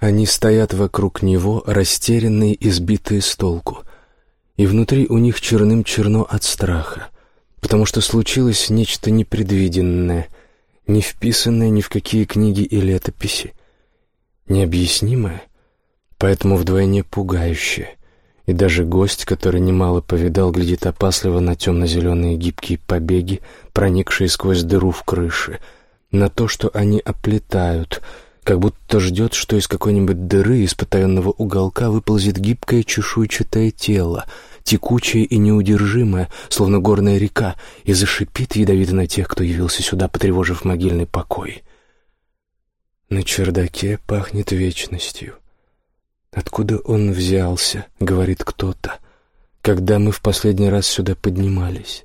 Они стоят вокруг него, растерянные и сбитые с толку. И внутри у них черным черно от страха, потому что случилось нечто непредвиденное, не вписанное ни в какие книги и летописи, необъяснимое, поэтому вдвойне пугающее. И даже гость, который немало повидал, глядит опасливо на темно-зеленые гибкие побеги, проникшие сквозь дыру в крыше, на то, что они оплетают — как будто ждет, что из какой-нибудь дыры, из потаенного уголка выползет гибкое чешуйчатое тело, текучее и неудержимое, словно горная река, и зашипит ядовито на тех, кто явился сюда, потревожив могильный покой. На чердаке пахнет вечностью. «Откуда он взялся?» — говорит кто-то. «Когда мы в последний раз сюда поднимались?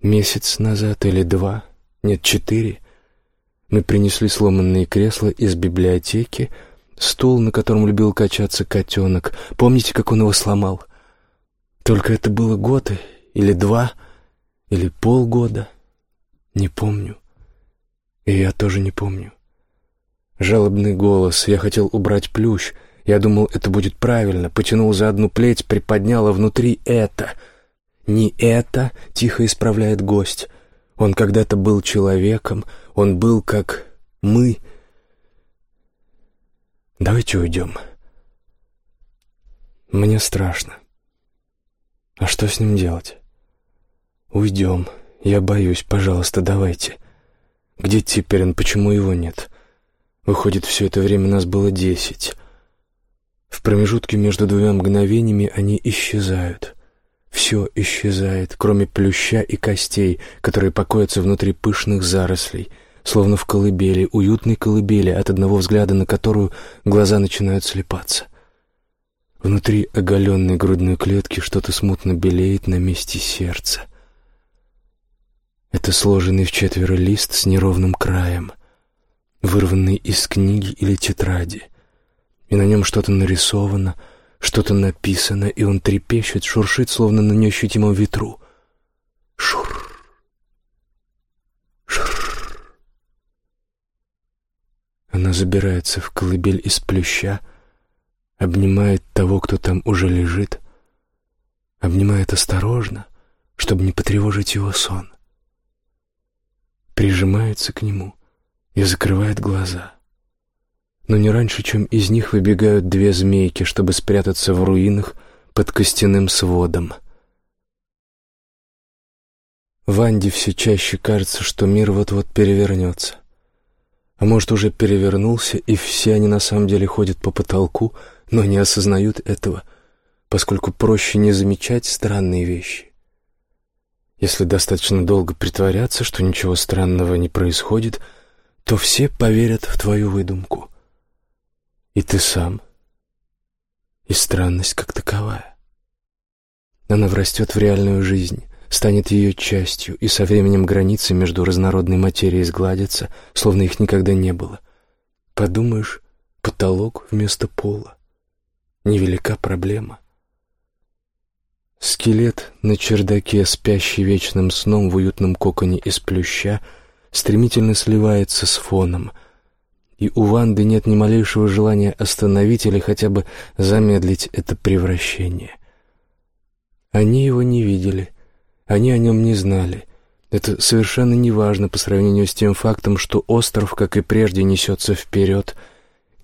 Месяц назад или два? Нет, четыре?» Мы принесли сломанные кресла из библиотеки, стул, на котором любил качаться котенок. Помните, как он его сломал? Только это было год или два, или полгода. Не помню. И я тоже не помню. Жалобный голос. Я хотел убрать плющ. Я думал, это будет правильно. Потянул за одну плеть, приподнял, а внутри это. Не это, тихо исправляет гость. Он когда-то был человеком, он был как мы. Давайте уйдем. Мне страшно. А что с ним делать? Уйдем. Я боюсь, пожалуйста, давайте. Где теперь он, почему его нет? Выходит, все это время нас было десять. В промежутке между двумя мгновениями они исчезают. Все исчезает, кроме плюща и костей, которые покоятся внутри пышных зарослей, словно в колыбели, уютной колыбели, от одного взгляда на которую глаза начинают слепаться. Внутри оголенной грудной клетки что-то смутно белеет на месте сердца. Это сложенный в четверо лист с неровным краем, вырванный из книги или тетради, и на нем что-то нарисовано — что-то написано, и он трепещет, шуршит, словно на неощутимом ветру. Шур. Шур. Она забирается в колыбель из плюща, обнимает того, кто там уже лежит, обнимает осторожно, чтобы не потревожить его сон. Прижимается к нему и закрывает глаза но не раньше, чем из них выбегают две змейки, чтобы спрятаться в руинах под костяным сводом. Ванде все чаще кажется, что мир вот-вот перевернется. А может, уже перевернулся, и все они на самом деле ходят по потолку, но не осознают этого, поскольку проще не замечать странные вещи. Если достаточно долго притворяться, что ничего странного не происходит, то все поверят в твою выдумку — и ты сам, и странность как таковая. Она врастет в реальную жизнь, станет ее частью, и со временем границы между разнородной материей сгладятся, словно их никогда не было. Подумаешь, потолок вместо пола. Невелика проблема. Скелет на чердаке, спящий вечным сном в уютном коконе из плюща, стремительно сливается с фоном — и у Ванды нет ни малейшего желания остановить или хотя бы замедлить это превращение. Они его не видели, они о нем не знали. Это совершенно неважно по сравнению с тем фактом, что остров, как и прежде, несется вперед,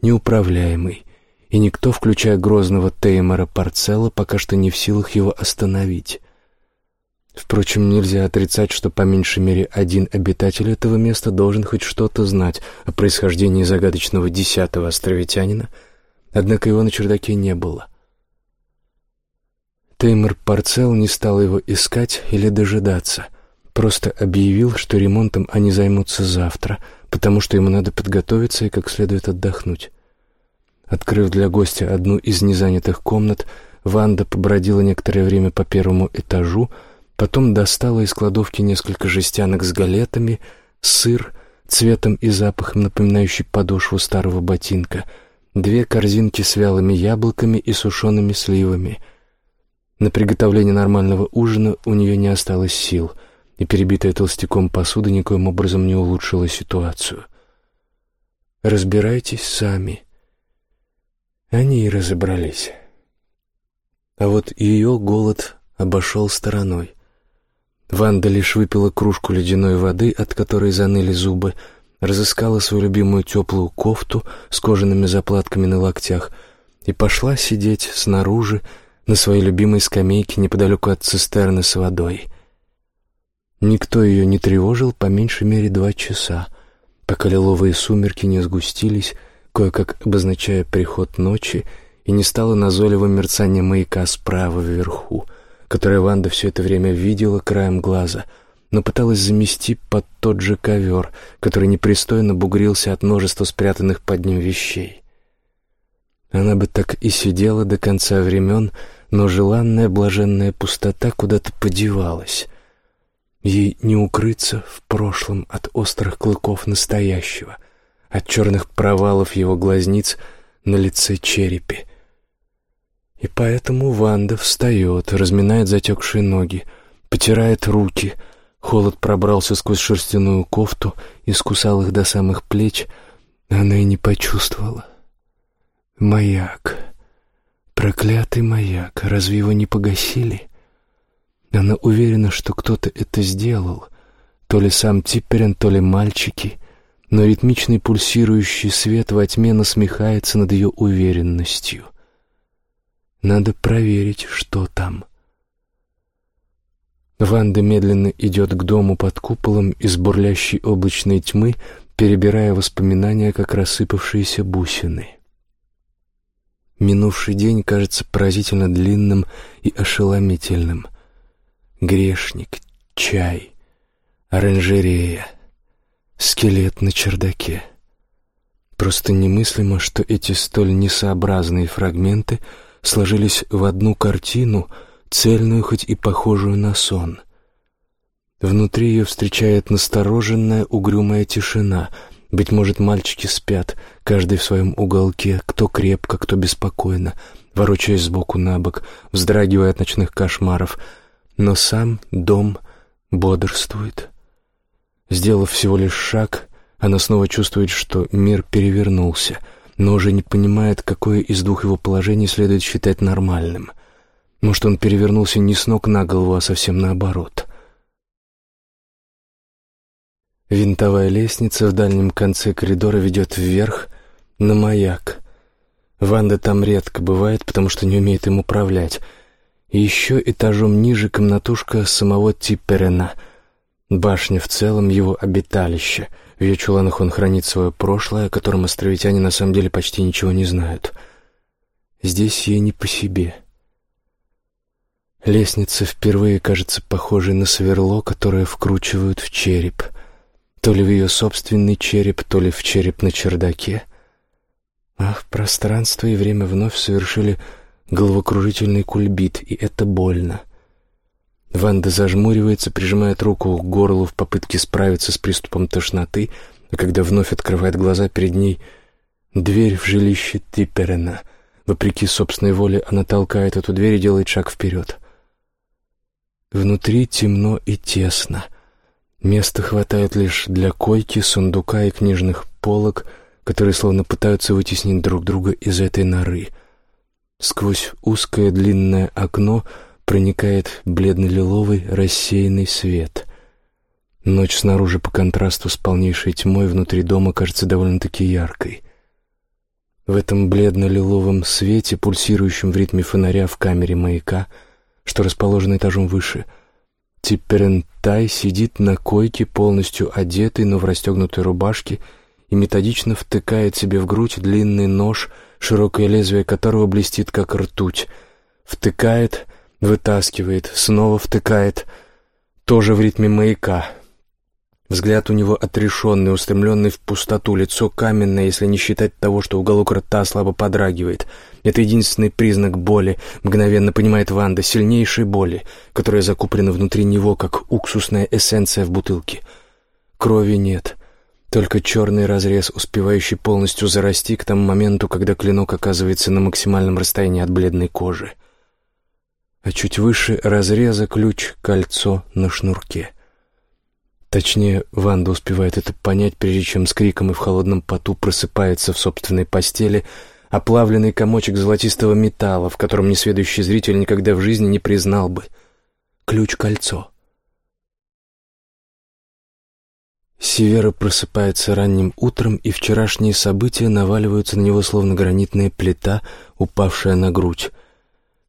неуправляемый, и никто, включая грозного Теймора Парцелла, пока что не в силах его остановить. Впрочем, нельзя отрицать, что по меньшей мере один обитатель этого места должен хоть что-то знать о происхождении загадочного десятого островитянина, однако его на чердаке не было. Теймор Парцел не стал его искать или дожидаться, просто объявил, что ремонтом они займутся завтра, потому что ему надо подготовиться и как следует отдохнуть. Открыв для гостя одну из незанятых комнат, Ванда побродила некоторое время по первому этажу, Потом достала из кладовки несколько жестянок с галетами, сыр, цветом и запахом, напоминающий подошву старого ботинка, две корзинки с вялыми яблоками и сушеными сливами. На приготовление нормального ужина у нее не осталось сил, и перебитая толстяком посуда никоим образом не улучшила ситуацию. «Разбирайтесь сами. Они и разобрались. А вот ее голод обошел стороной. Ванда лишь выпила кружку ледяной воды, от которой заныли зубы, разыскала свою любимую теплую кофту с кожаными заплатками на локтях и пошла сидеть снаружи на своей любимой скамейке неподалеку от цистерны с водой. Никто ее не тревожил по меньшей мере два часа, пока лиловые сумерки не сгустились, кое-как обозначая приход ночи, и не стало назойливым мерцание маяка справа вверху, которое Ванда все это время видела краем глаза, но пыталась замести под тот же ковер, который непристойно бугрился от множества спрятанных под ним вещей. Она бы так и сидела до конца времен, но желанная блаженная пустота куда-то подевалась, Ей не укрыться в прошлом от острых клыков настоящего, от черных провалов его глазниц на лице черепе. И поэтому Ванда встает, разминает затекшие ноги, потирает руки. Холод пробрался сквозь шерстяную кофту и скусал их до самых плеч. Она и не почувствовала. Маяк. Проклятый маяк. Разве его не погасили? Она уверена, что кто-то это сделал, то ли сам Типперен, то ли мальчики, но ритмичный пульсирующий свет во тьме насмехается над ее уверенностью. Надо проверить, что там. Ванда медленно идет к дому под куполом из бурлящей облачной тьмы, перебирая воспоминания, как рассыпавшиеся бусины. Минувший день кажется поразительно длинным и ошеломительным грешник, чай, оранжерея, скелет на чердаке. Просто немыслимо, что эти столь несообразные фрагменты сложились в одну картину, цельную хоть и похожую на сон. Внутри ее встречает настороженная, угрюмая тишина. Быть может, мальчики спят, каждый в своем уголке, кто крепко, кто беспокойно, ворочаясь сбоку на бок, вздрагивая от ночных кошмаров — но сам дом бодрствует. Сделав всего лишь шаг, она снова чувствует, что мир перевернулся, но уже не понимает, какое из двух его положений следует считать нормальным. Может, он перевернулся не с ног на голову, а совсем наоборот. Винтовая лестница в дальнем конце коридора ведет вверх на маяк. Ванда там редко бывает, потому что не умеет им управлять — еще этажом ниже комнатушка самого Типперена. Башня в целом его обиталище. В ее чуланах он хранит свое прошлое, о котором островитяне на самом деле почти ничего не знают. Здесь ей не по себе. Лестница впервые кажется похожей на сверло, которое вкручивают в череп. То ли в ее собственный череп, то ли в череп на чердаке. Ах, пространство и время вновь совершили головокружительный кульбит, и это больно. Ванда зажмуривается, прижимает руку к горлу в попытке справиться с приступом тошноты, а когда вновь открывает глаза перед ней дверь в жилище Типперена. Вопреки собственной воле она толкает эту дверь и делает шаг вперед. Внутри темно и тесно. Места хватает лишь для койки, сундука и книжных полок, которые словно пытаются вытеснить друг друга из этой норы — Сквозь узкое длинное окно проникает бледно-лиловый рассеянный свет. Ночь снаружи по контрасту с полнейшей тьмой внутри дома кажется довольно-таки яркой. В этом бледно-лиловом свете, пульсирующем в ритме фонаря в камере маяка, что расположено этажом выше, Типперентай сидит на койке, полностью одетый, но в расстегнутой рубашке, и методично втыкает себе в грудь длинный нож — широкое лезвие которого блестит, как ртуть. Втыкает, вытаскивает, снова втыкает, тоже в ритме маяка. Взгляд у него отрешенный, устремленный в пустоту, лицо каменное, если не считать того, что уголок рта слабо подрагивает. Это единственный признак боли, мгновенно понимает Ванда, сильнейшей боли, которая закуплена внутри него, как уксусная эссенция в бутылке. Крови нет, только черный разрез, успевающий полностью зарасти к тому моменту, когда клинок оказывается на максимальном расстоянии от бледной кожи. А чуть выше разреза ключ, кольцо на шнурке. Точнее, Ванда успевает это понять, прежде чем с криком и в холодном поту просыпается в собственной постели, оплавленный комочек золотистого металла, в котором несведущий зритель никогда в жизни не признал бы. Ключ-кольцо. Севера просыпается ранним утром, и вчерашние события наваливаются на него, словно гранитная плита, упавшая на грудь.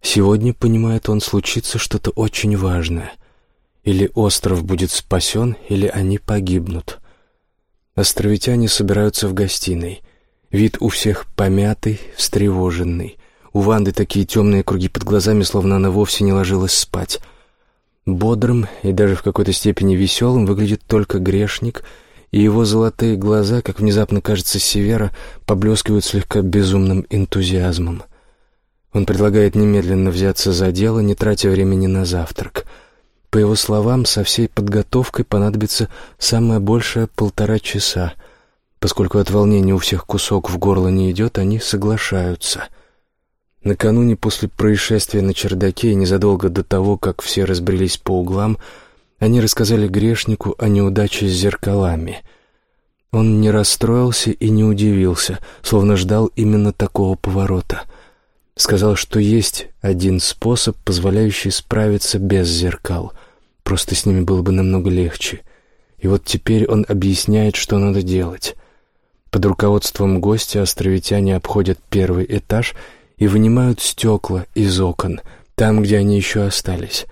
Сегодня, понимает он, случится что-то очень важное. Или остров будет спасен, или они погибнут. Островитяне собираются в гостиной. Вид у всех помятый, встревоженный. У Ванды такие темные круги под глазами, словно она вовсе не ложилась спать. Бодрым и даже в какой-то степени веселым выглядит только грешник, и его золотые глаза, как внезапно кажется Севера, поблескивают слегка безумным энтузиазмом. Он предлагает немедленно взяться за дело, не тратя времени на завтрак. По его словам, со всей подготовкой понадобится самое большее полтора часа. Поскольку от волнения у всех кусок в горло не идет, они соглашаются — Накануне после происшествия на чердаке и незадолго до того, как все разбрелись по углам, они рассказали грешнику о неудаче с зеркалами. Он не расстроился и не удивился, словно ждал именно такого поворота. Сказал, что есть один способ, позволяющий справиться без зеркал. Просто с ними было бы намного легче. И вот теперь он объясняет, что надо делать. Под руководством гостя островитяне обходят первый этаж — и вынимают стекла из окон, там, где они еще остались.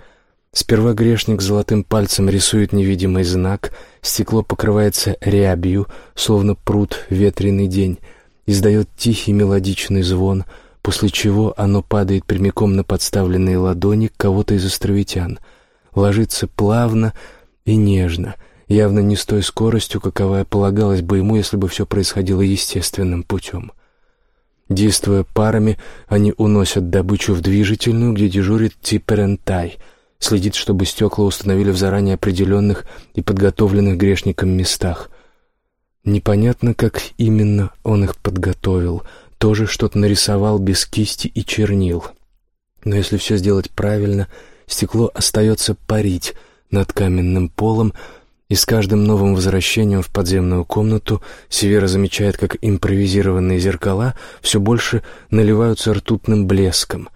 Сперва грешник золотым пальцем рисует невидимый знак, стекло покрывается рябью, словно пруд ветреный день, издает тихий мелодичный звон, после чего оно падает прямиком на подставленные ладони кого-то из островитян, ложится плавно и нежно, явно не с той скоростью, каковая полагалась бы ему, если бы все происходило естественным путем. Действуя парами, они уносят добычу в движительную, где дежурит Типерентай, следит, чтобы стекла установили в заранее определенных и подготовленных грешникам местах. Непонятно, как именно он их подготовил, тоже что-то нарисовал без кисти и чернил. Но если все сделать правильно, стекло остается парить над каменным полом, и с каждым новым возвращением в подземную комнату Севера замечает, как импровизированные зеркала все больше наливаются ртутным блеском.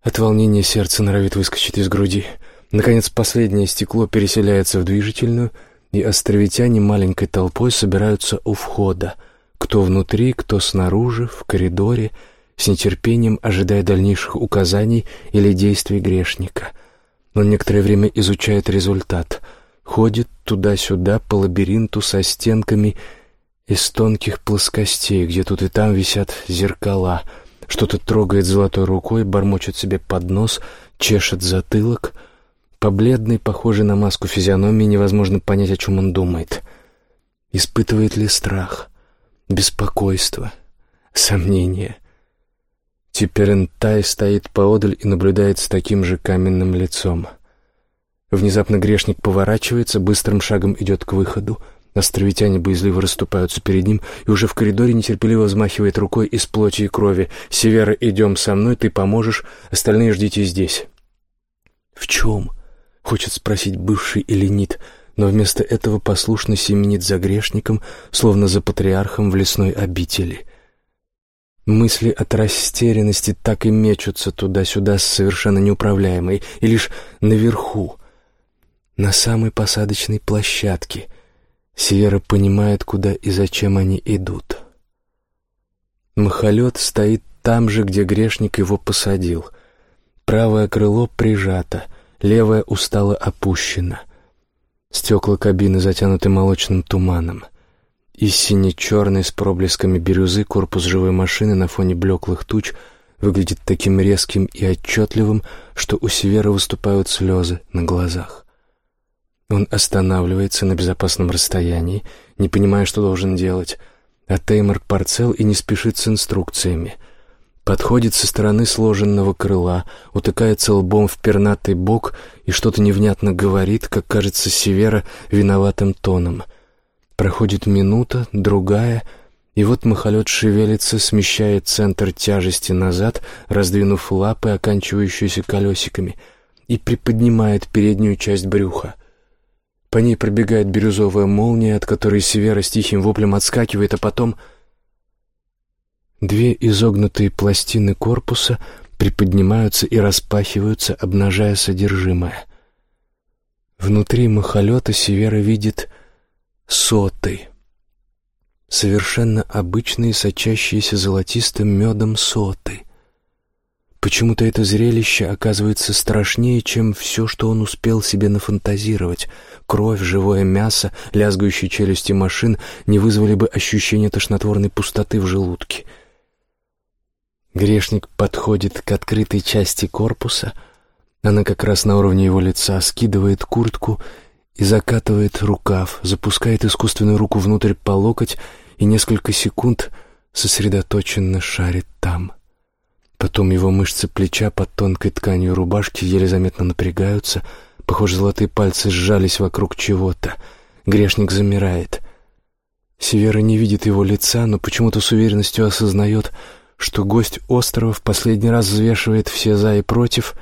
От волнения сердце норовит выскочить из груди. Наконец, последнее стекло переселяется в движительную, и островитяне маленькой толпой собираются у входа. Кто внутри, кто снаружи, в коридоре, с нетерпением ожидая дальнейших указаний или действий грешника. Он некоторое время изучает результат — ходит туда-сюда по лабиринту со стенками из тонких плоскостей, где тут и там висят зеркала, что-то трогает золотой рукой, бормочет себе под нос, чешет затылок. По бледной, похожей на маску физиономии невозможно понять, о чем он думает. Испытывает ли страх, беспокойство, сомнение? Теперь Энтай стоит поодаль и наблюдает с таким же каменным лицом — Внезапно грешник поворачивается, быстрым шагом идет к выходу. Островитяне боязливо расступаются перед ним, и уже в коридоре нетерпеливо взмахивает рукой из плоти и крови. «Севера, идем со мной, ты поможешь, остальные ждите здесь». «В чем?» — хочет спросить бывший эленит, но вместо этого послушно семенит за грешником, словно за патриархом в лесной обители. Мысли от растерянности так и мечутся туда-сюда с совершенно неуправляемой, и лишь наверху — на самой посадочной площадке. Севера понимает, куда и зачем они идут. Махолет стоит там же, где грешник его посадил. Правое крыло прижато, левое устало опущено. Стекла кабины затянуты молочным туманом. И сине-черный с проблесками бирюзы корпус живой машины на фоне блеклых туч выглядит таким резким и отчетливым, что у Севера выступают слезы на глазах. Он останавливается на безопасном расстоянии, не понимая, что должен делать, а Теймор Парцел и не спешит с инструкциями. Подходит со стороны сложенного крыла, утыкается лбом в пернатый бок и что-то невнятно говорит, как кажется Севера, виноватым тоном. Проходит минута, другая, и вот махолет шевелится, смещает центр тяжести назад, раздвинув лапы, оканчивающиеся колесиками, и приподнимает переднюю часть брюха — по ней пробегает бирюзовая молния, от которой Севера с тихим воплем отскакивает, а потом... Две изогнутые пластины корпуса приподнимаются и распахиваются, обнажая содержимое. Внутри махолета Севера видит соты. Совершенно обычные, сочащиеся золотистым медом соты. Почему-то это зрелище оказывается страшнее, чем все, что он успел себе нафантазировать. Кровь, живое мясо, лязгающие челюсти машин не вызвали бы ощущения тошнотворной пустоты в желудке. Грешник подходит к открытой части корпуса. Она как раз на уровне его лица, скидывает куртку и закатывает рукав, запускает искусственную руку внутрь по локоть и несколько секунд сосредоточенно шарит там — Потом его мышцы плеча под тонкой тканью рубашки еле заметно напрягаются. Похоже, золотые пальцы сжались вокруг чего-то. Грешник замирает. Севера не видит его лица, но почему-то с уверенностью осознает, что гость острова в последний раз взвешивает все «за» и «против».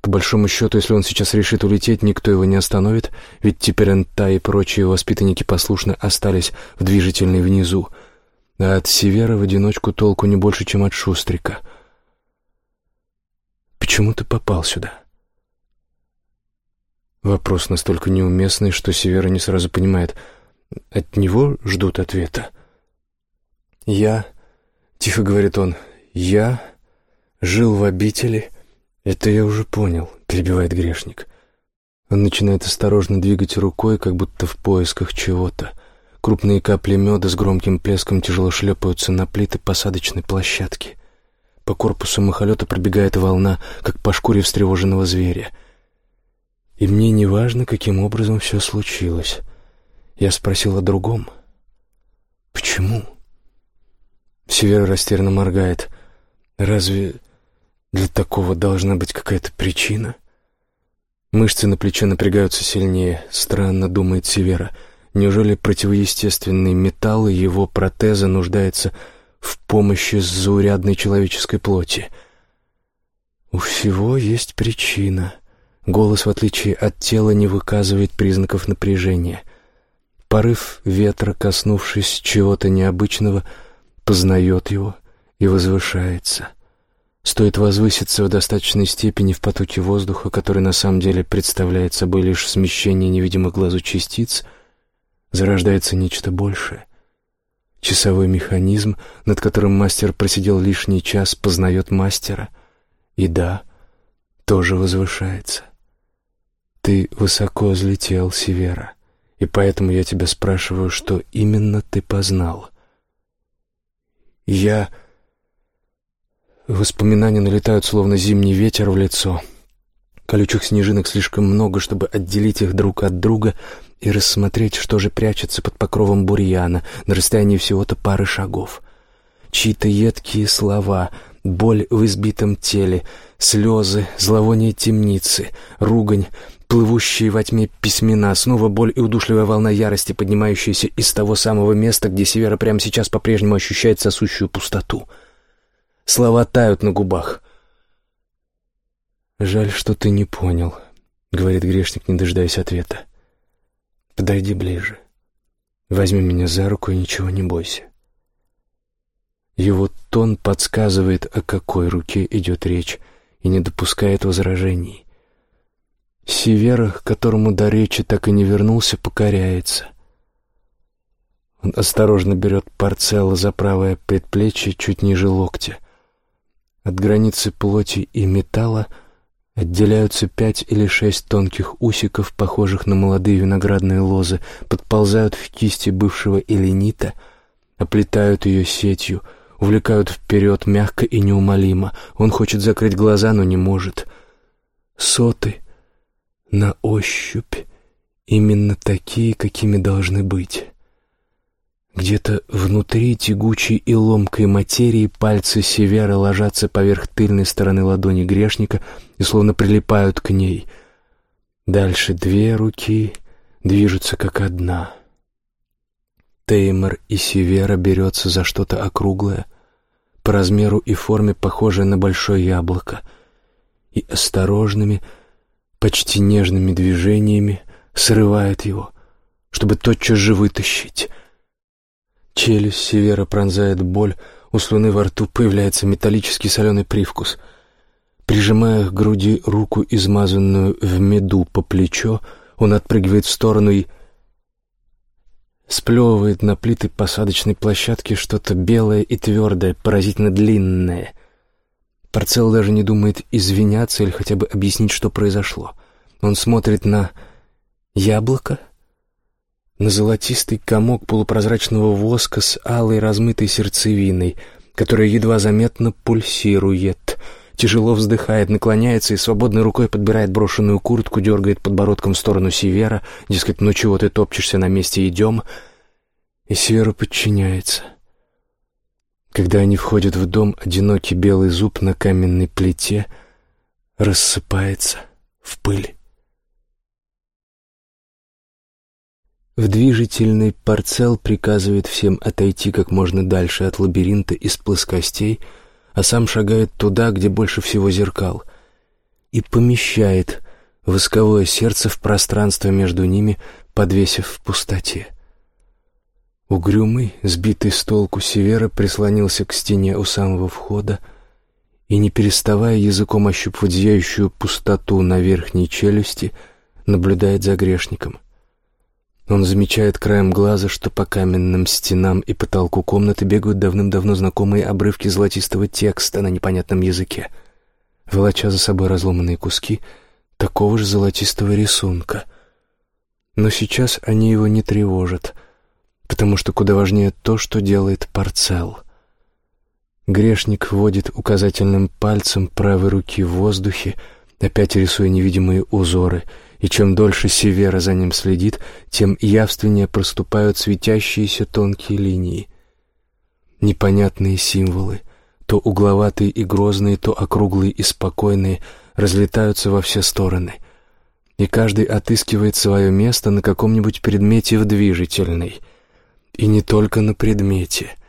По большому счету, если он сейчас решит улететь, никто его не остановит, ведь теперь Энта и прочие воспитанники послушно остались в движительной внизу. А от Севера в одиночку толку не больше, чем от Шустрика — Почему ты попал сюда?» Вопрос настолько неуместный, что Севера не сразу понимает. От него ждут ответа. «Я...» — тихо говорит он. «Я жил в обители...» «Это я уже понял», — перебивает грешник. Он начинает осторожно двигать рукой, как будто в поисках чего-то. Крупные капли меда с громким плеском тяжело шлепаются на плиты посадочной площадки. По корпусу махолета пробегает волна, как по шкуре встревоженного зверя. И мне не важно, каким образом все случилось. Я спросил о другом. «Почему?» Севера растерянно моргает. «Разве для такого должна быть какая-то причина?» Мышцы на плече напрягаются сильнее. Странно, думает Севера. Неужели противоестественный металл и его протеза нуждается в помощи заурядной человеческой плоти. У всего есть причина. Голос, в отличие от тела, не выказывает признаков напряжения. Порыв ветра, коснувшись чего-то необычного, познает его и возвышается. Стоит возвыситься в достаточной степени в потоке воздуха, который на самом деле представляет собой лишь смещение невидимых глазу частиц, зарождается нечто большее. Часовой механизм, над которым мастер просидел лишний час, познает мастера. И да, тоже возвышается. Ты высоко взлетел, Севера, и поэтому я тебя спрашиваю, что именно ты познал. Я... Воспоминания налетают, словно зимний ветер в лицо. Колючих снежинок слишком много, чтобы отделить их друг от друга, и рассмотреть, что же прячется под покровом бурьяна на расстоянии всего-то пары шагов. Чьи-то едкие слова, боль в избитом теле, слезы, зловоние темницы, ругань, плывущие во тьме письмена, снова боль и удушливая волна ярости, поднимающаяся из того самого места, где Севера прямо сейчас по-прежнему ощущает сосущую пустоту. Слова тают на губах. «Жаль, что ты не понял», — говорит грешник, не дожидаясь ответа. Подойди ближе. Возьми меня за руку и ничего не бойся. Его тон подсказывает, о какой руке идет речь, и не допускает возражений. Севера, которому до речи так и не вернулся, покоряется. Он осторожно берет парцелла за правое предплечье чуть ниже локтя. От границы плоти и металла — Отделяются пять или шесть тонких усиков, похожих на молодые виноградные лозы, подползают в кисти бывшего эленита, оплетают ее сетью, увлекают вперед мягко и неумолимо. Он хочет закрыть глаза, но не может. Соты на ощупь именно такие, какими должны быть. Где-то внутри тягучей и ломкой материи пальцы Севера ложатся поверх тыльной стороны ладони грешника и словно прилипают к ней. Дальше две руки движутся как одна. Теймор и Севера берется за что-то округлое, по размеру и форме похожее на большое яблоко, и осторожными, почти нежными движениями срывает его, чтобы тотчас же вытащить — Челюсть Севера пронзает боль, У слюны во рту появляется металлический соленый привкус. Прижимая к груди руку, измазанную в меду по плечо, он отпрыгивает в сторону и сплевывает на плиты посадочной площадки что-то белое и твердое, поразительно длинное. Парцел даже не думает извиняться или хотя бы объяснить, что произошло. Он смотрит на яблоко, на золотистый комок полупрозрачного воска с алой размытой сердцевиной, которая едва заметно пульсирует — тяжело вздыхает, наклоняется и свободной рукой подбирает брошенную куртку, дергает подбородком в сторону Севера, дескать, ну чего ты топчешься на месте, идем. И Севера подчиняется. Когда они входят в дом, одинокий белый зуб на каменной плите рассыпается в пыль. В движительный парцел приказывает всем отойти как можно дальше от лабиринта из плоскостей — а сам шагает туда, где больше всего зеркал, и помещает восковое сердце в пространство между ними, подвесив в пустоте. Угрюмый, сбитый с толку Севера прислонился к стене у самого входа и, не переставая языком ощупывать зияющую пустоту на верхней челюсти, наблюдает за грешником. Он замечает краем глаза, что по каменным стенам и потолку комнаты бегают давным-давно знакомые обрывки золотистого текста на непонятном языке, волоча за собой разломанные куски такого же золотистого рисунка. Но сейчас они его не тревожат, потому что куда важнее то, что делает Парцел. Грешник вводит указательным пальцем правой руки в воздухе, опять рисуя невидимые узоры — и чем дольше Севера за ним следит, тем явственнее проступают светящиеся тонкие линии. Непонятные символы, то угловатые и грозные, то округлые и спокойные, разлетаются во все стороны, и каждый отыскивает свое место на каком-нибудь предмете в движительной, и не только на предмете —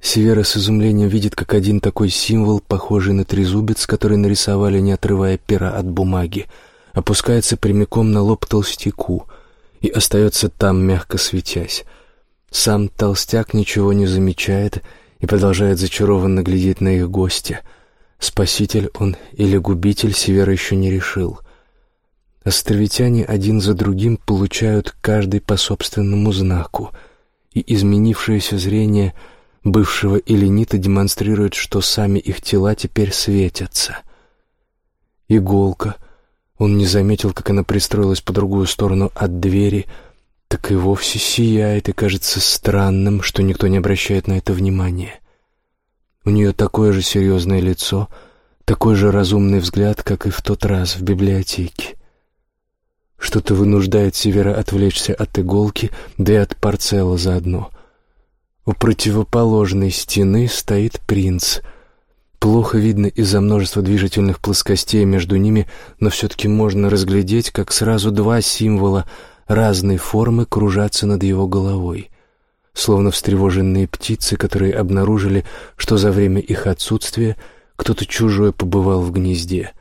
Севера с изумлением видит, как один такой символ, похожий на трезубец, который нарисовали, не отрывая пера от бумаги, опускается прямиком на лоб толстяку и остается там, мягко светясь. Сам толстяк ничего не замечает и продолжает зачарованно глядеть на их гостя. Спаситель он или губитель Севера еще не решил. Островитяне один за другим получают каждый по собственному знаку, и изменившееся зрение бывшего эллинита демонстрирует, что сами их тела теперь светятся. Иголка — он не заметил, как она пристроилась по другую сторону от двери, так и вовсе сияет и кажется странным, что никто не обращает на это внимания. У нее такое же серьезное лицо, такой же разумный взгляд, как и в тот раз в библиотеке. Что-то вынуждает Севера отвлечься от иголки, да и от парцела заодно. У противоположной стены стоит принц — Плохо видно из-за множества движительных плоскостей между ними, но все-таки можно разглядеть, как сразу два символа разной формы кружатся над его головой, словно встревоженные птицы, которые обнаружили, что за время их отсутствия кто-то чужой побывал в гнезде.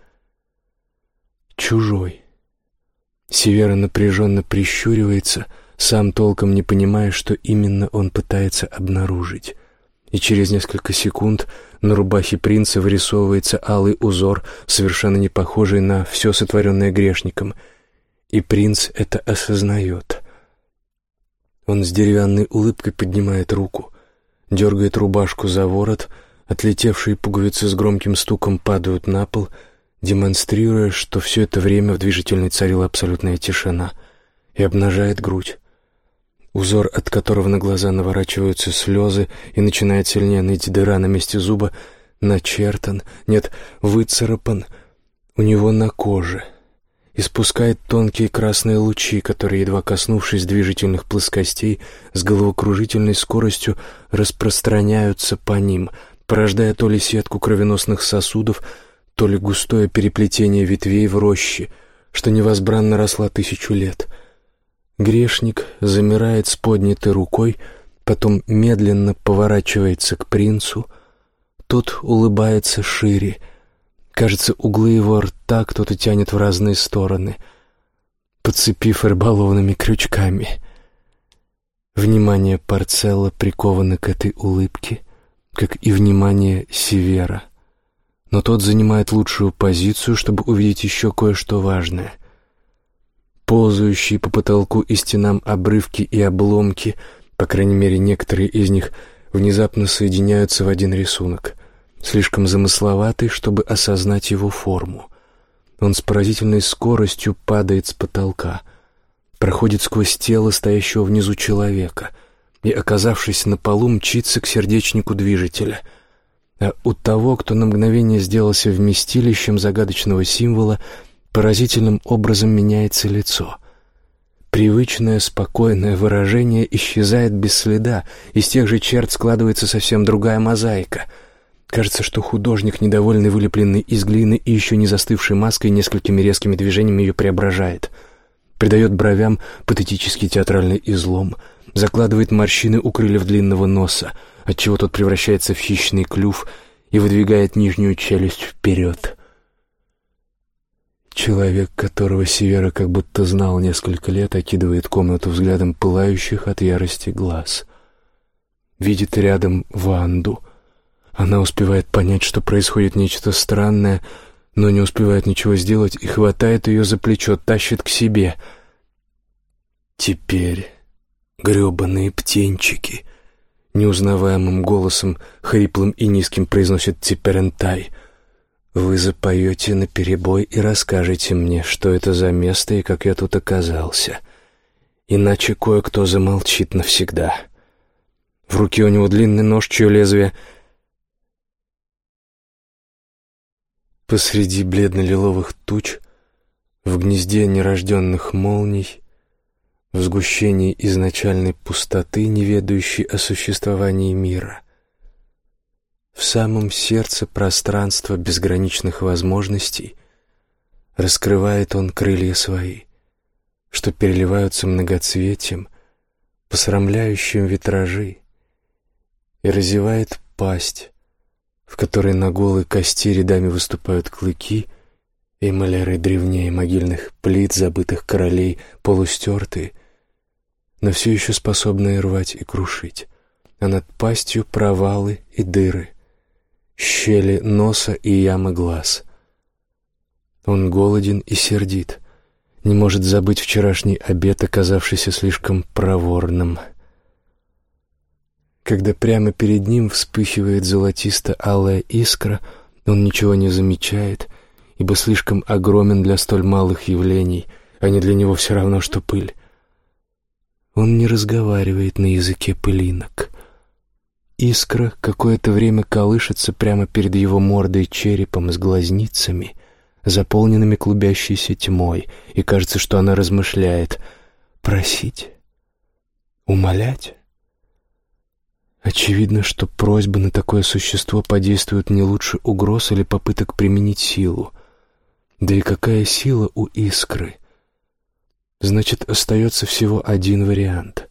Чужой. Севера напряженно прищуривается, сам толком не понимая, что именно он пытается обнаружить и через несколько секунд на рубахе принца вырисовывается алый узор, совершенно не похожий на все сотворенное грешником, и принц это осознает. Он с деревянной улыбкой поднимает руку, дергает рубашку за ворот, отлетевшие пуговицы с громким стуком падают на пол, демонстрируя, что все это время в движительной царила абсолютная тишина, и обнажает грудь узор от которого на глаза наворачиваются слезы и начинает сильнее ныть дыра на месте зуба, начертан, нет, выцарапан у него на коже, испускает тонкие красные лучи, которые, едва коснувшись движительных плоскостей, с головокружительной скоростью распространяются по ним, порождая то ли сетку кровеносных сосудов, то ли густое переплетение ветвей в роще, что невозбранно росла тысячу лет — Грешник замирает с поднятой рукой, потом медленно поворачивается к принцу. Тот улыбается шире. Кажется, углы его рта кто-то тянет в разные стороны, подцепив рыболовными крючками. Внимание Парцелла приковано к этой улыбке, как и внимание Севера. Но тот занимает лучшую позицию, чтобы увидеть еще кое-что важное. Ползающие по потолку и стенам обрывки и обломки, по крайней мере, некоторые из них внезапно соединяются в один рисунок, слишком замысловатый, чтобы осознать его форму. Он с поразительной скоростью падает с потолка, проходит сквозь тело стоящего внизу человека — и, оказавшись на полу, мчится к сердечнику движителя. А у того, кто на мгновение сделался вместилищем загадочного символа, поразительным образом меняется лицо. Привычное, спокойное выражение исчезает без следа, из тех же черт складывается совсем другая мозаика. Кажется, что художник, недовольный вылепленный из глины и еще не застывшей маской, несколькими резкими движениями ее преображает. Придает бровям патетический театральный излом — закладывает морщины у крыльев длинного носа, отчего тот превращается в хищный клюв и выдвигает нижнюю челюсть вперед. Человек, которого Севера как будто знал несколько лет, окидывает комнату взглядом пылающих от ярости глаз. Видит рядом Ванду. Она успевает понять, что происходит нечто странное, но не успевает ничего сделать и хватает ее за плечо, тащит к себе. Теперь грёбаные птенчики!» Неузнаваемым голосом, хриплым и низким произносит Типерентай. «Вы запоете наперебой и расскажете мне, что это за место и как я тут оказался. Иначе кое-кто замолчит навсегда». В руке у него длинный нож, чье лезвие Посреди бледно-лиловых туч, в гнезде нерожденных молний, в сгущении изначальной пустоты, не ведающей о существовании мира. В самом сердце пространства безграничных возможностей раскрывает он крылья свои, что переливаются многоцветием, посрамляющим витражи, и разевает пасть, в которой на голой кости рядами выступают клыки — и маляры древнее могильных плит, забытых королей, полустертые, но все еще способные рвать и крушить, а над пастью провалы и дыры, щели носа и ямы глаз. Он голоден и сердит, не может забыть вчерашний обед, оказавшийся слишком проворным. Когда прямо перед ним вспыхивает золотисто-алая искра, он ничего не замечает, ибо слишком огромен для столь малых явлений, а не для него все равно, что пыль. Он не разговаривает на языке пылинок. Искра какое-то время колышется прямо перед его мордой черепом с глазницами, заполненными клубящейся тьмой, и кажется, что она размышляет «просить? Умолять?» Очевидно, что просьба на такое существо подействует не лучше угроз или попыток применить силу. Да и какая сила у искры — Значит, остается всего один вариант.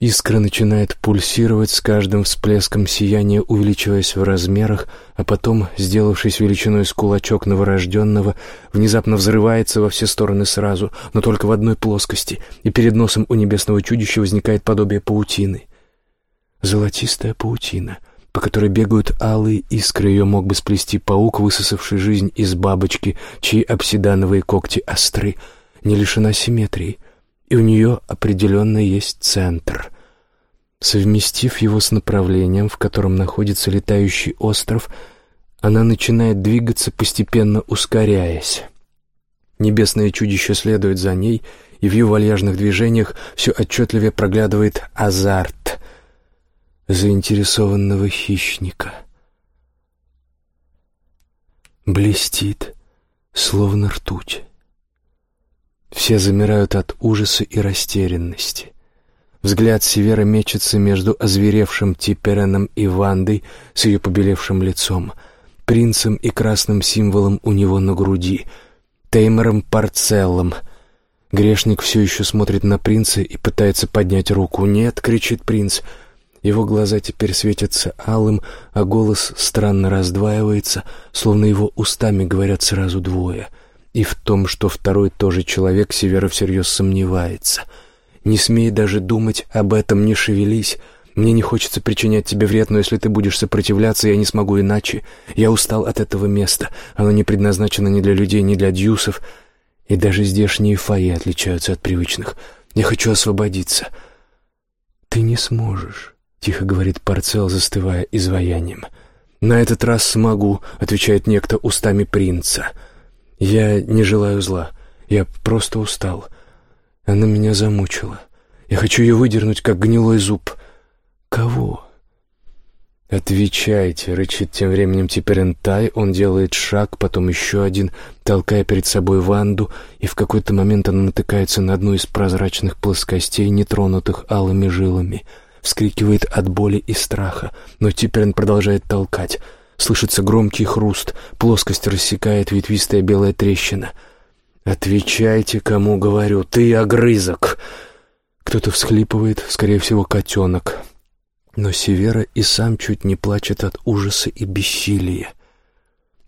Искра начинает пульсировать с каждым всплеском сияния, увеличиваясь в размерах, а потом, сделавшись величиной с кулачок новорожденного, внезапно взрывается во все стороны сразу, но только в одной плоскости, и перед носом у небесного чудища возникает подобие паутины. Золотистая паутина — по которой бегают алые искры, ее мог бы сплести паук, высосавший жизнь из бабочки, чьи обсидановые когти остры — не лишена симметрии, и у нее определенно есть центр. Совместив его с направлением, в котором находится летающий остров, она начинает двигаться, постепенно ускоряясь. Небесное чудище следует за ней, и в ее вальяжных движениях все отчетливее проглядывает азарт заинтересованного хищника. Блестит, словно ртуть. Все замирают от ужаса и растерянности. Взгляд Севера мечется между озверевшим Типереном и Вандой с ее побелевшим лицом, принцем и красным символом у него на груди, Теймором Парцеллом. Грешник все еще смотрит на принца и пытается поднять руку. «Нет!» — кричит принц. Его глаза теперь светятся алым, а голос странно раздваивается, словно его устами говорят сразу двое — и в том, что второй тоже человек, Севера всерьез сомневается. Не смей даже думать об этом, не шевелись. Мне не хочется причинять тебе вред, но если ты будешь сопротивляться, я не смогу иначе. Я устал от этого места. Оно не предназначено ни для людей, ни для дьюсов. И даже здешние фаи отличаются от привычных. Я хочу освободиться. Ты не сможешь, — тихо говорит Парцел, застывая изваянием. «На этот раз смогу», — отвечает некто устами принца. «Я не желаю зла. Я просто устал. Она меня замучила. Я хочу ее выдернуть, как гнилой зуб. Кого? «Отвечайте», — рычит тем временем Типерентай. Он делает шаг, потом еще один, толкая перед собой Ванду, и в какой-то момент она натыкается на одну из прозрачных плоскостей, нетронутых алыми жилами. Вскрикивает от боли и страха, но Типерен продолжает толкать. Слышится громкий хруст, плоскость рассекает ветвистая белая трещина. «Отвечайте, кому говорю, ты огрызок!» Кто-то всхлипывает, скорее всего, котенок. Но Севера и сам чуть не плачет от ужаса и бессилия.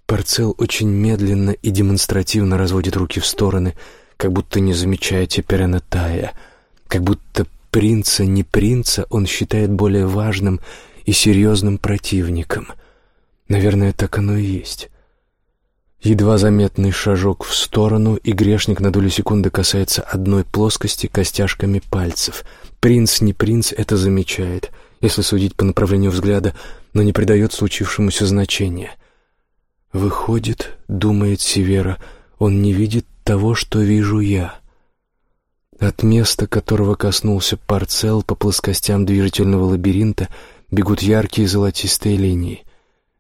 Парцел очень медленно и демонстративно разводит руки в стороны, как будто не замечая теперь Тая, как будто принца не принца он считает более важным и серьезным противником. Наверное, так оно и есть. Едва заметный шажок в сторону, и грешник на долю секунды касается одной плоскости костяшками пальцев. Принц не принц это замечает — если судить по направлению взгляда, но не придает случившемуся значения. «Выходит, — думает Севера, — он не видит того, что вижу я». От места, которого коснулся парцел, по плоскостям движительного лабиринта бегут яркие золотистые линии,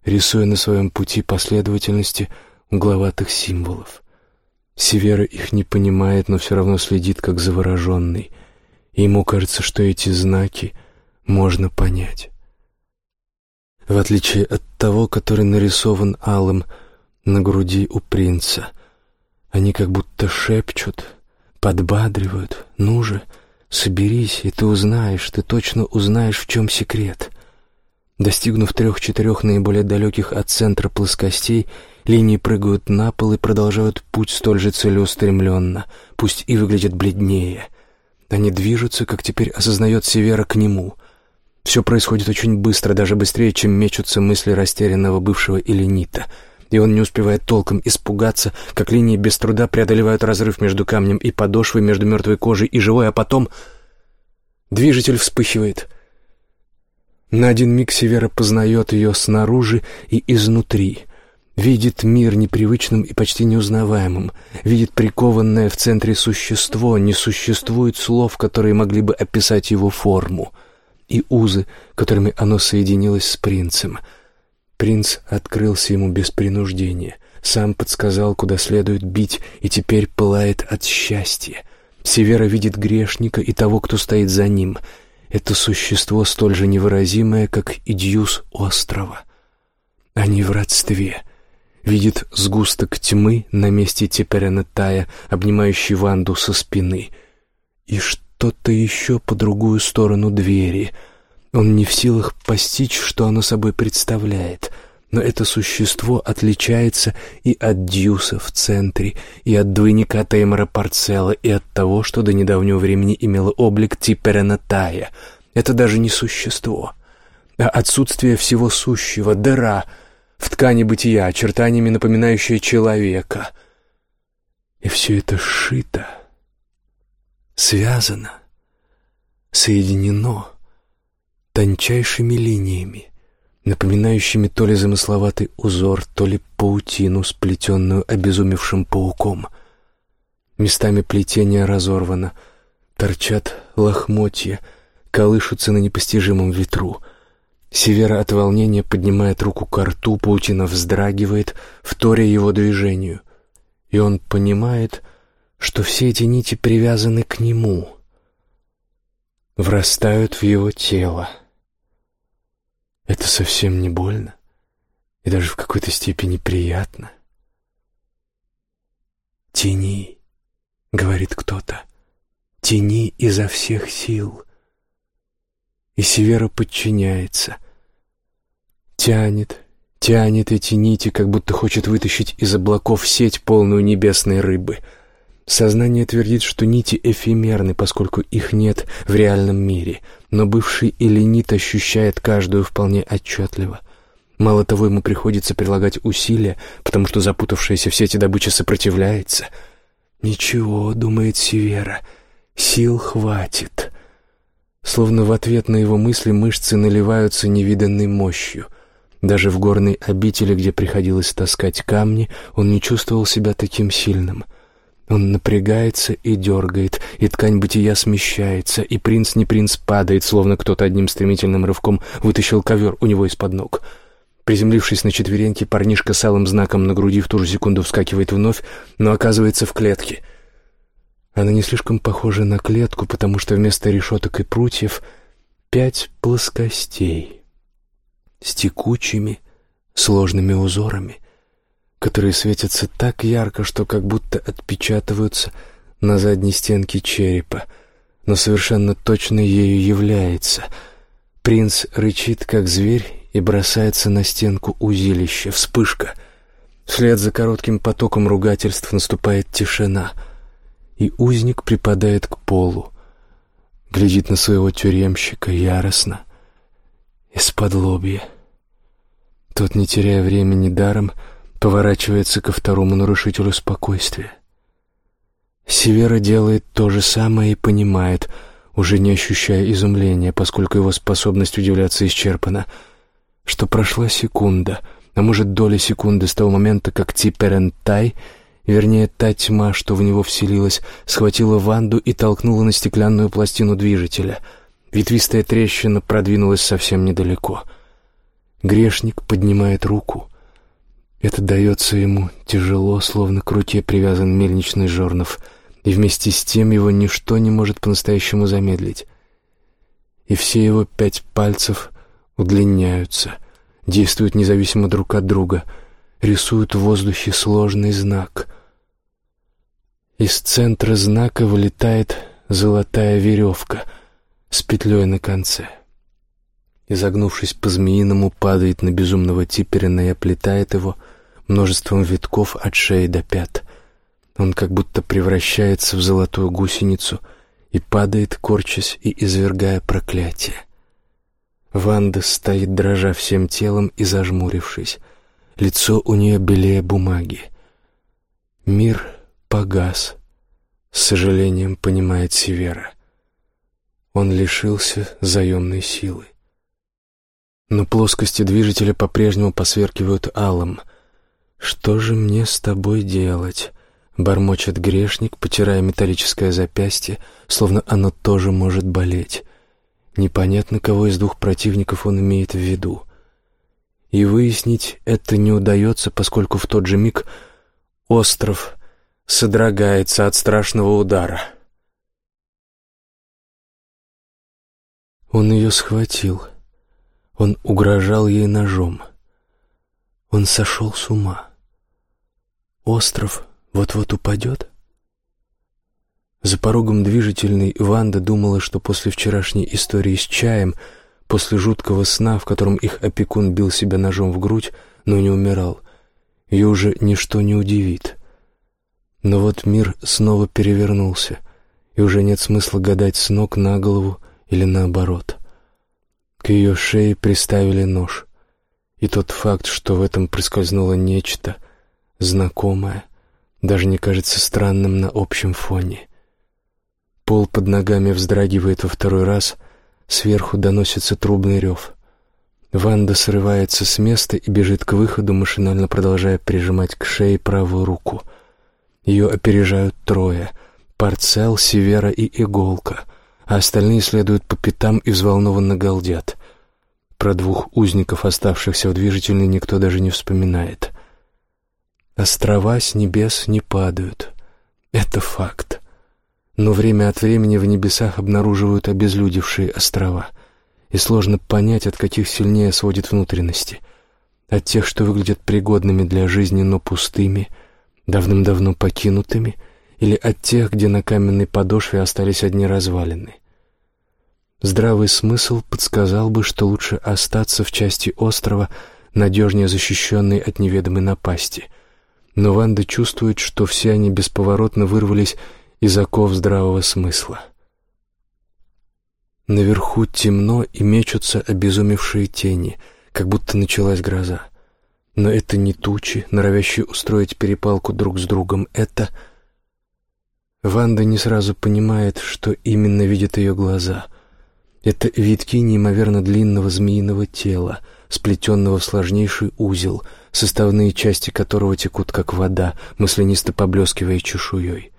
рисуя на своем пути последовательности угловатых символов. Севера их не понимает, но все равно следит, как завороженный, и ему кажется, что эти знаки — можно понять. В отличие от того, который нарисован алым на груди у принца, они как будто шепчут, подбадривают. «Ну же, соберись, и ты узнаешь, ты точно узнаешь, в чем секрет». Достигнув трех-четырех наиболее далеких от центра плоскостей, линии прыгают на пол и продолжают путь столь же целеустремленно, пусть и выглядят бледнее. Они движутся, как теперь осознает Севера, к нему. Все происходит очень быстро, даже быстрее, чем мечутся мысли растерянного бывшего эленита. И он не успевает толком испугаться, как линии без труда преодолевают разрыв между камнем и подошвой, между мертвой кожей и живой, а потом... Движитель вспыхивает. На один миг Севера познает ее снаружи и изнутри. Видит мир непривычным и почти неузнаваемым. Видит прикованное в центре существо. Не существует слов, которые могли бы описать его форму — и узы, которыми оно соединилось с принцем. Принц открылся ему без принуждения, сам подсказал, куда следует бить, и теперь пылает от счастья. Севера видит грешника и того, кто стоит за ним. Это существо столь же невыразимое, как и дьюс острова. Они в родстве. Видит сгусток тьмы на месте Теперена Тая, обнимающий Ванду со спины. И что? что-то еще по другую сторону двери. Он не в силах постичь, что оно собой представляет, но это существо отличается и от Дьюса в центре, и от двойника Теймора Парцелла, и от того, что до недавнего времени имело облик Типерена Тая. Это даже не существо, а отсутствие всего сущего, дыра в ткани бытия, очертаниями напоминающая человека. И все это сшито связано, соединено тончайшими линиями, напоминающими то ли замысловатый узор, то ли паутину, сплетенную обезумевшим пауком. Местами плетения разорвано, торчат лохмотья, колышутся на непостижимом ветру. Севера от волнения поднимает руку к рту, паутина вздрагивает, вторя его движению. И он понимает, что все эти нити привязаны к нему, врастают в его тело. Это совсем не больно и даже в какой-то степени приятно. «Тяни», — говорит кто-то, — «тяни изо всех сил». И Севера подчиняется, тянет, тянет эти нити, как будто хочет вытащить из облаков сеть, полную небесной рыбы — Сознание твердит, что нити эфемерны, поскольку их нет в реальном мире, но бывший эленит ощущает каждую вполне отчетливо. Мало того, ему приходится прилагать усилия, потому что запутавшаяся в сети добыча сопротивляется. «Ничего», — думает Севера, — «сил хватит». Словно в ответ на его мысли мышцы наливаются невиданной мощью. Даже в горной обители, где приходилось таскать камни, он не чувствовал себя таким сильным. Он напрягается и дергает, и ткань бытия смещается, и принц не принц падает, словно кто-то одним стремительным рывком вытащил ковер у него из-под ног. Приземлившись на четвереньки, парнишка с алым знаком на груди в ту же секунду вскакивает вновь, но оказывается в клетке — она не слишком похожа на клетку, потому что вместо решеток и прутьев пять плоскостей с текучими, сложными узорами, которые светятся так ярко, что как будто отпечатываются на задней стенке черепа, но совершенно точно ею является. Принц рычит, как зверь, и бросается на стенку узилища. Вспышка. Вслед за коротким потоком ругательств наступает тишина — и узник припадает к полу, глядит на своего тюремщика яростно, из-под лобья. Тот, не теряя времени даром, поворачивается ко второму нарушителю спокойствия. Севера делает то же самое и понимает, уже не ощущая изумления, поскольку его способность удивляться исчерпана, что прошла секунда, а может доля секунды с того момента, как Типерентай — Вернее, та тьма, что в него вселилась, схватила Ванду и толкнула на стеклянную пластину движителя. Ветвистая трещина продвинулась совсем недалеко. Грешник поднимает руку. Это дается ему тяжело, словно к руке привязан мельничный жорнов, и вместе с тем его ничто не может по-настоящему замедлить. И все его пять пальцев удлиняются, действуют независимо друг от друга — рисуют в воздухе сложный знак. Из центра знака вылетает золотая веревка с петлей на конце. Изогнувшись по-змеиному, падает на безумного Типерина и оплетает его множеством витков от шеи до пят. Он как будто превращается в золотую гусеницу и падает, корчась и извергая проклятие. Ванда стоит, дрожа всем телом и зажмурившись. Лицо у нее белее бумаги. Мир погас. С сожалением понимает Севера. Он лишился заемной силы. Но плоскости движителя по-прежнему посверкивают алым. «Что же мне с тобой делать?» — бормочет грешник, потирая металлическое запястье, словно оно тоже может болеть. Непонятно, кого из двух противников он имеет в виду — и выяснить это не удается, поскольку в тот же миг остров содрогается от страшного удара. Он ее схватил. Он угрожал ей ножом. Он сошел с ума. Остров вот-вот упадет? За порогом движительной Ванда думала, что после вчерашней истории с чаем — После жуткого сна, в котором их опекун бил себя ножом в грудь, но не умирал, ее уже ничто не удивит. Но вот мир снова перевернулся, и уже нет смысла гадать с ног на голову или наоборот. К ее шее приставили нож, и тот факт, что в этом проскользнуло нечто знакомое, даже не кажется странным на общем фоне. Пол под ногами вздрагивает во второй раз, Сверху доносится трубный рев. Ванда срывается с места и бежит к выходу, машинально продолжая прижимать к шее правую руку. Ее опережают трое — Парцел, Севера и Иголка, а остальные следуют по пятам и взволнованно галдят. Про двух узников, оставшихся в движительной, никто даже не вспоминает. Острова с небес не падают. Это факт но время от времени в небесах обнаруживают обезлюдевшие острова, и сложно понять, от каких сильнее сводит внутренности. От тех, что выглядят пригодными для жизни, но пустыми, давным-давно покинутыми, или от тех, где на каменной подошве остались одни развалины. Здравый смысл подсказал бы, что лучше остаться в части острова, надежнее защищенной от неведомой напасти. Но Ванда чувствует, что все они бесповоротно вырвались из оков здравого смысла. Наверху темно и мечутся обезумевшие тени, как будто началась гроза. Но это не тучи, норовящие устроить перепалку друг с другом. Это... Ванда не сразу понимает, что именно видят ее глаза. Это витки неимоверно длинного змеиного тела, сплетенного в сложнейший узел, составные части которого текут как вода, маслянисто поблескивая чешуей.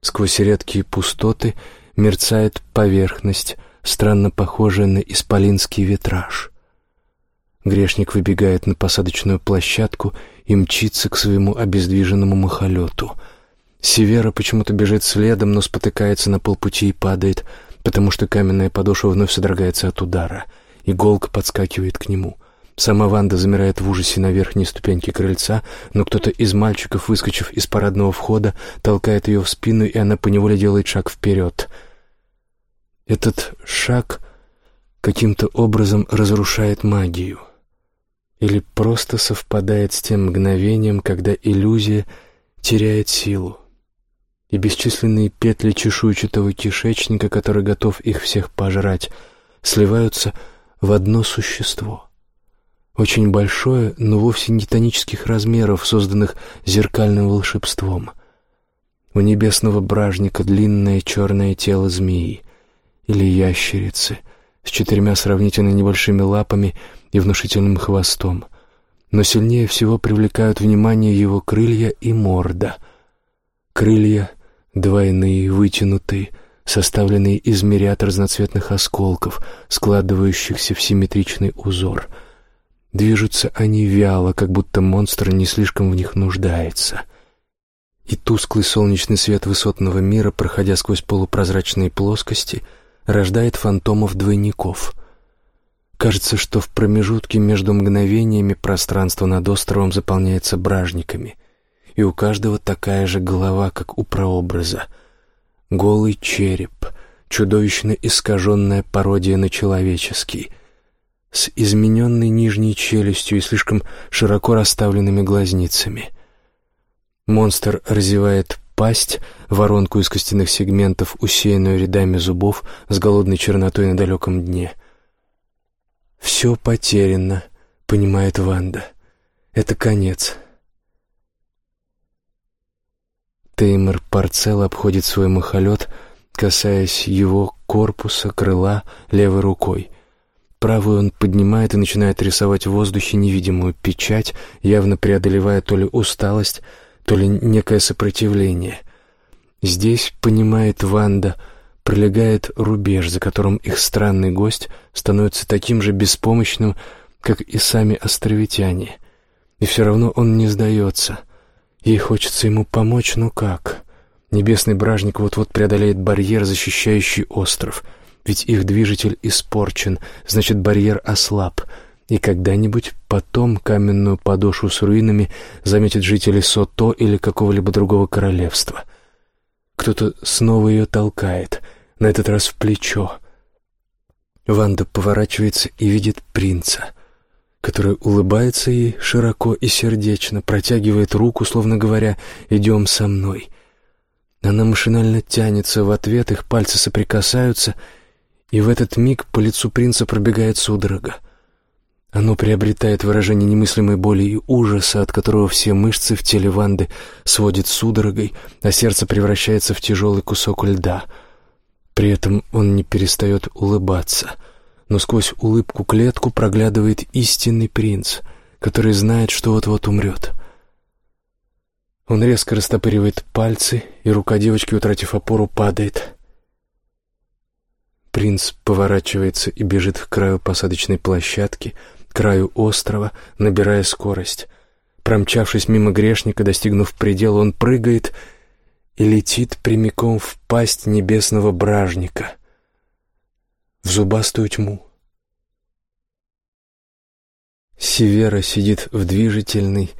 Сквозь редкие пустоты мерцает поверхность, странно похожая на исполинский витраж. Грешник выбегает на посадочную площадку и мчится к своему обездвиженному махолету. Севера почему-то бежит следом, но спотыкается на полпути и падает, потому что каменная подошва вновь содрогается от удара. Иголка подскакивает к нему. Сама Ванда замирает в ужасе на верхней ступеньке крыльца, но кто-то из мальчиков, выскочив из парадного входа, толкает ее в спину, и она поневоле делает шаг вперед. Этот шаг каким-то образом разрушает магию — или просто совпадает с тем мгновением, когда иллюзия теряет силу, и бесчисленные петли чешуйчатого кишечника, который готов их всех пожрать, сливаются в одно существо. Очень большое, но вовсе не тонических размеров, созданных зеркальным волшебством. У небесного бражника длинное черное тело змеи или ящерицы с четырьмя сравнительно небольшими лапами — и внушительным хвостом. Но сильнее всего привлекают внимание его крылья и морда. Крылья двойные, вытянутые, составленные из мириад разноцветных осколков, складывающихся в симметричный узор. Движутся они вяло, как будто монстр не слишком в них нуждается. И тусклый солнечный свет высотного мира, проходя сквозь полупрозрачные плоскости, рождает фантомов-двойников — Кажется, что в промежутке между мгновениями пространство над островом заполняется бражниками, и у каждого такая же голова, как у прообраза. Голый череп, чудовищно искаженная пародия на человеческий, с измененной нижней челюстью и слишком широко расставленными глазницами. Монстр разевает пасть, воронку из костяных сегментов, усеянную рядами зубов с голодной чернотой на далеком дне — «Все потеряно», — понимает Ванда. «Это конец». Теймор Парцел обходит свой махолет, касаясь его корпуса, крыла левой рукой. Правую он поднимает и начинает рисовать в воздухе невидимую печать, явно преодолевая то ли усталость, то ли некое сопротивление. Здесь, понимает Ванда, — пролегает рубеж, за которым их странный гость становится таким же беспомощным, как и сами островитяне. И все равно он не сдается. Ей хочется ему помочь, но как? Небесный бражник вот-вот преодолеет барьер, защищающий остров. Ведь их движитель испорчен, значит, барьер ослаб. И когда-нибудь потом каменную подошву с руинами заметят жители Сото или какого-либо другого королевства. Кто-то снова ее толкает — на этот раз в плечо. Ванда поворачивается и видит принца, который улыбается ей широко и сердечно, протягивает руку, словно говоря «идем со мной». Она машинально тянется в ответ, их пальцы соприкасаются, и в этот миг по лицу принца пробегает судорога. Оно приобретает выражение немыслимой боли и ужаса, от которого все мышцы в теле Ванды сводит судорогой, а сердце превращается в тяжелый кусок льда — при этом он не перестает улыбаться, но сквозь улыбку клетку проглядывает истинный принц, который знает, что вот-вот умрет. Он резко растопыривает пальцы, и рука девочки, утратив опору, падает. Принц поворачивается и бежит к краю посадочной площадки, краю острова, набирая скорость. Промчавшись мимо грешника, достигнув предела, он прыгает и летит прямиком в пасть небесного бражника, в зубастую тьму. Севера сидит в движительной,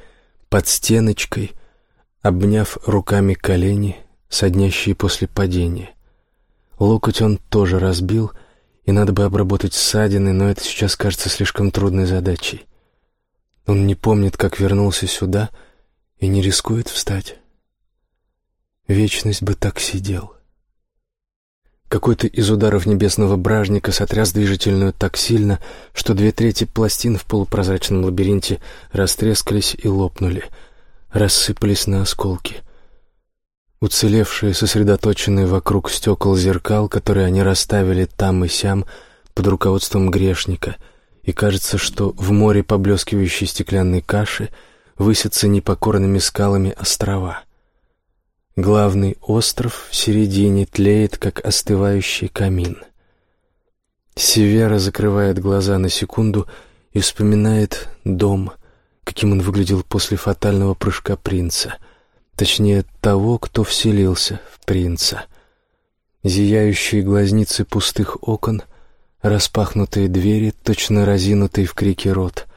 под стеночкой, обняв руками колени, соднящие после падения. Локоть он тоже разбил, и надо бы обработать ссадины, но это сейчас кажется слишком трудной задачей. Он не помнит, как вернулся сюда, и не рискует встать. Вечность бы так сидел. Какой-то из ударов небесного бражника сотряс движительную так сильно, что две трети пластин в полупрозрачном лабиринте растрескались и лопнули, рассыпались на осколки. Уцелевшие, сосредоточенные вокруг стекол зеркал, которые они расставили там и сям под руководством грешника, и кажется, что в море поблескивающей стеклянной каши высятся непокорными скалами острова — Главный остров в середине тлеет, как остывающий камин. Севера закрывает глаза на секунду и вспоминает дом, каким он выглядел после фатального прыжка принца. Точнее, того, кто вселился в принца. Зияющие глазницы пустых окон, распахнутые двери, точно разинутый в крике рот.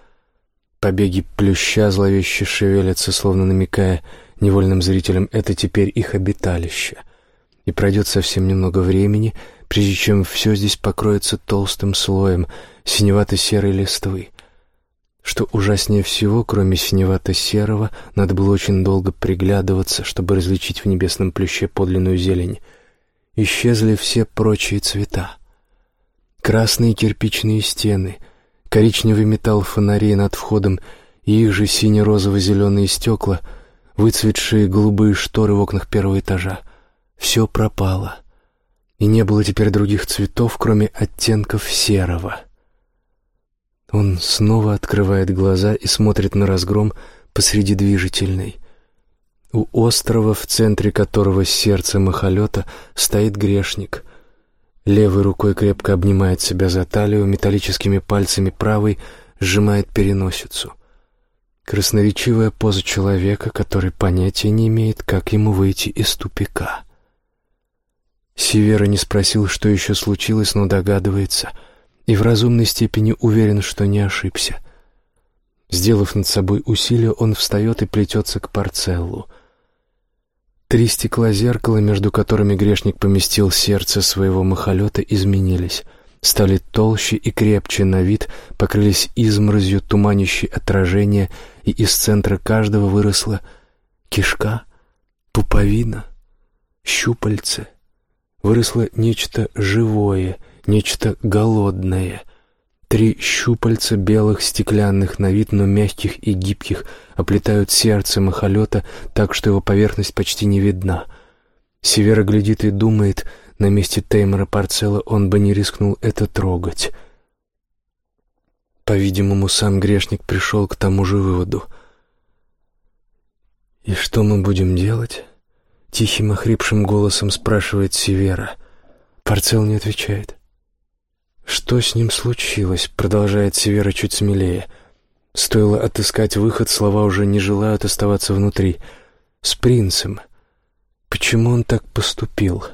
Побеги плюща зловеще шевелятся, словно намекая — невольным зрителям это теперь их обиталище. И пройдет совсем немного времени, прежде чем все здесь покроется толстым слоем синевато-серой листвы. Что ужаснее всего, кроме синевато-серого, надо было очень долго приглядываться, чтобы различить в небесном плюще подлинную зелень. Исчезли все прочие цвета. Красные кирпичные стены, коричневый металл фонарей над входом и их же сине-розово-зеленые стекла — выцветшие голубые шторы в окнах первого этажа. Все пропало, и не было теперь других цветов, кроме оттенков серого. Он снова открывает глаза и смотрит на разгром посреди движительной. У острова, в центре которого сердце махолета, стоит грешник. Левой рукой крепко обнимает себя за талию, металлическими пальцами правой сжимает переносицу. Красноречивая поза человека, который понятия не имеет, как ему выйти из тупика. Севера не спросил, что еще случилось, но догадывается, и в разумной степени уверен, что не ошибся. Сделав над собой усилие, он встает и плетется к парцеллу. Три стекла зеркала, между которыми грешник поместил сердце своего махолета, изменились — стали толще и крепче на вид, покрылись изморозью, туманящей отражение, и из центра каждого выросла кишка, пуповина, щупальце. Выросло нечто живое, нечто голодное. Три щупальца белых, стеклянных на вид, но мягких и гибких, оплетают сердце махолета так, что его поверхность почти не видна. Севера глядит и думает — на месте Теймора Парцелла он бы не рискнул это трогать. По-видимому, сам грешник пришел к тому же выводу. «И что мы будем делать?» — тихим охрипшим голосом спрашивает Севера. Парцел не отвечает. «Что с ним случилось?» — продолжает Севера чуть смелее. Стоило отыскать выход, слова уже не желают оставаться внутри. «С принцем. Почему он так поступил?»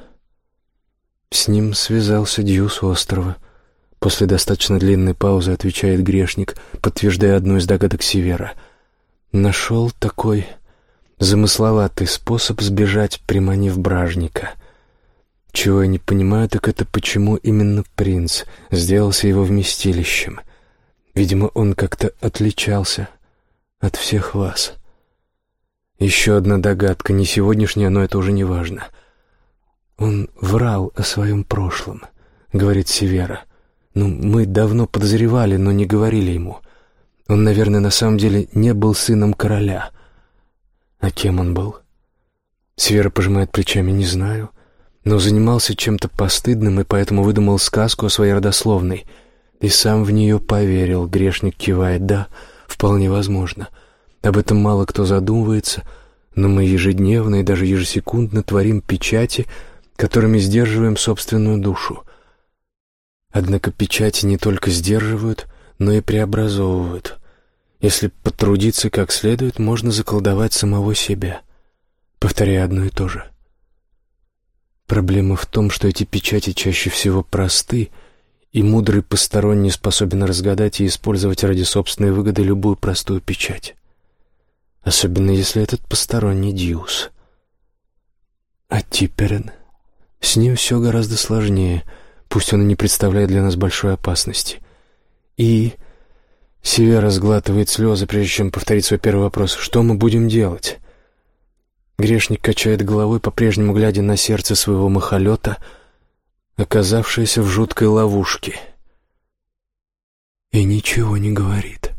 С ним связался Дьюс острова. После достаточно длинной паузы отвечает грешник, подтверждая одну из догадок Севера. Нашел такой замысловатый способ сбежать, приманив бражника. Чего я не понимаю, так это почему именно принц сделался его вместилищем. Видимо, он как-то отличался от всех вас. Еще одна догадка, не сегодняшняя, но это уже не важно — «Он врал о своем прошлом», — говорит Севера. «Ну, мы давно подозревали, но не говорили ему. Он, наверное, на самом деле не был сыном короля. А кем он был?» Севера пожимает плечами, не знаю, но занимался чем-то постыдным и поэтому выдумал сказку о своей родословной. И сам в нее поверил, грешник кивает, да, вполне возможно. Об этом мало кто задумывается, но мы ежедневно и даже ежесекундно творим печати — которыми сдерживаем собственную душу. Однако печати не только сдерживают, но и преобразовывают. Если потрудиться как следует, можно заколдовать самого себя, повторяя одно и то же. Проблема в том, что эти печати чаще всего просты, и мудрый посторонний способен разгадать и использовать ради собственной выгоды любую простую печать. Особенно если этот посторонний Диус. А Типерен — с ним все гораздо сложнее, пусть он и не представляет для нас большой опасности. И Севера сглатывает слезы, прежде чем повторить свой первый вопрос. «Что мы будем делать?» Грешник качает головой, по-прежнему глядя на сердце своего махолета, оказавшееся в жуткой ловушке. И ничего не говорит.